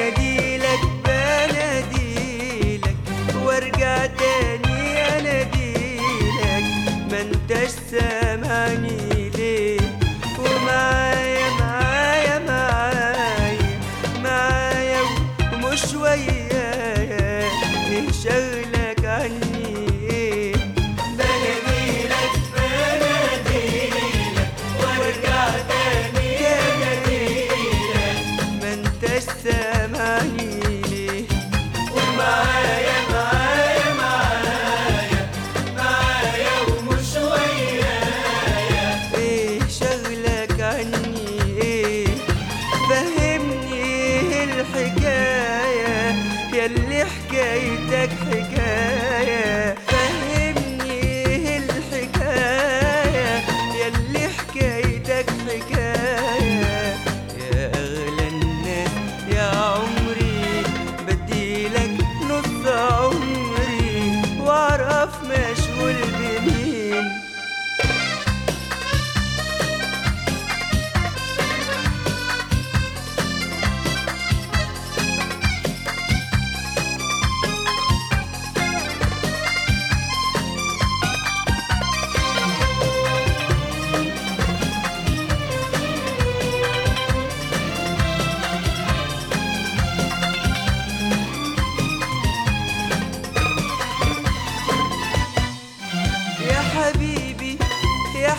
اناديلك بناديلك تاني يلي حكايتك حكايه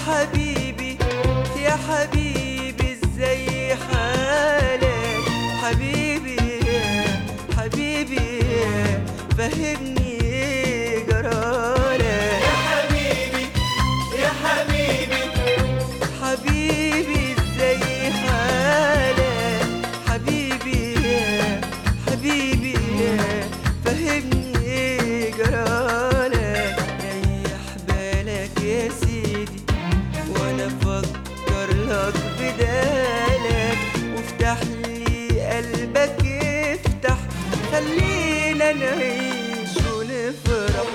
حبيبي يا حبيبي ازاي حالك؟ حبيبي حبيبي فهمني جرالك قلبك يفتح خلينا نعيش ونفرح.